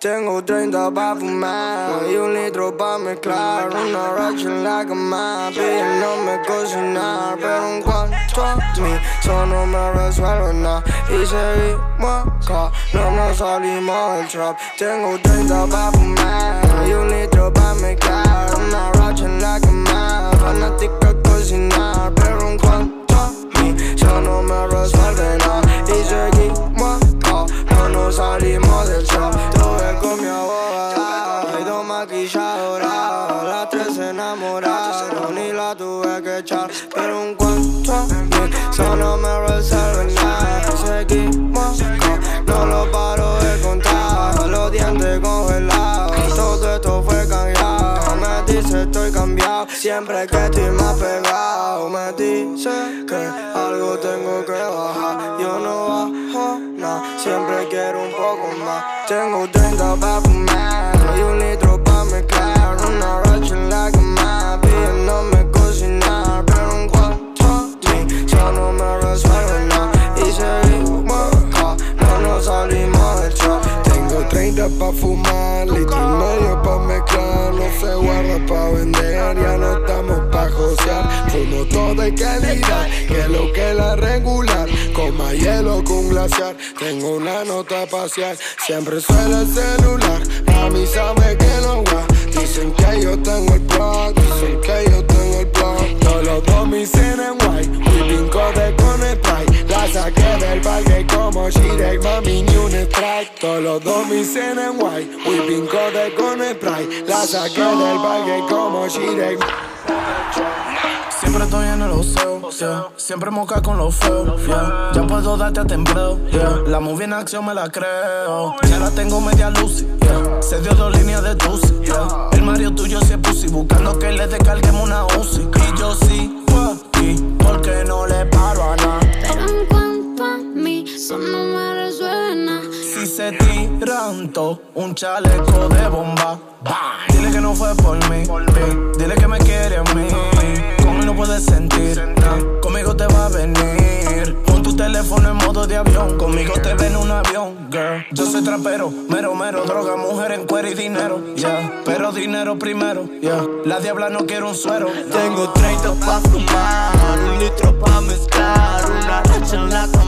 Tengo 30 pa' fumar y un litro pa' mezclar. Una racha en la cama, me cocinar. Pero en cuanto a mí, eso no me resuelve nada. Y seguimos acá, no nos salimos del trap. Tengo 30 pa' fumar y un litro pa' mezclar. Una racha en la cama, siempre que estoy más pegado. Me dice que algo tengo que bajar. Yo no bajo nada, siempre quiero un poco más. Tengo 30 pa' fumar y un litro pa' mezclar. Una racha en la cama pidiéndome cocinar. Pero en cuanto a mí, ya no me resuelve nada. Y seguimos acá, no nos salimos del chat. Tengo 30 pa' fumar, litro y medio pa' mezclar. Se guarda pa' vender, ya no estamos pa' josear. Fumo todo de calidad, que lo que la regular. Con más hielo con glaciar, tengo una nota espacial. Siempre suena el celular, parque como Shirek, mami ni un strike. Todos los dos mis en white, whipping de con spray. La saqué del parque como Shirek. Siempre estoy en el oseo, yeah. Siempre moca con los feos, yeah. Ya puedo darte a tembleo, yeah. La movie en acción me la creo. Ya la tengo media yeah. Se dio dos líneas de yeah. El Mario tuyo si es pussy, buscando que le descarguemos una UCI. Un chaleco de bomba. Dile que no fue por mí, dile que me quiere a mí no puedes sentir. Conmigo te va a venir. Pon tu teléfono en modo de avión. Conmigo te ven un avión, girl. Yo soy trapero, mero, mero. Droga, mujer en cuero y dinero, yeah. Pero dinero primero, yeah. La diabla no quiere un suero. Tengo 30 pa' fumar, un litro pa' mezclar. Una noche en la cama,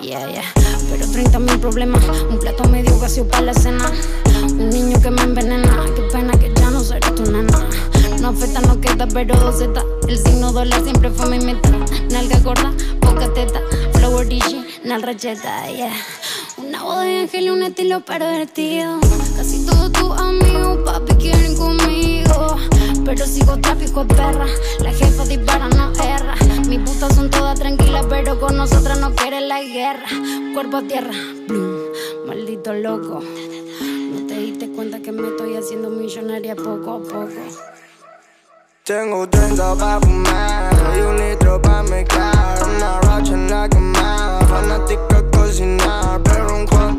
Yeah, yeah. Pero 30 mil problemas. Un plato medio vacío para la cena. Un niño que me envenena. Qué pena que ya no seré tu nena. No afecta, no queda, pero Z. El signo dólar siempre fue mi meta. Nalga gorda, poca teta. Flower DJ, nal racheta, yeah. Una voz de ángel y un estilo pervertido. Casi todos tus amigos, papi, quieren conmigo. Pero sigo tráfico de perra. cuerpo a tierra, Blum, maldito loco. No te diste cuenta que me estoy haciendo millonaria poco a poco. Tengo 30 pa' fumar y un litro pa' mezclar Una racha en la cama, fanática cocinar Pero un cuanto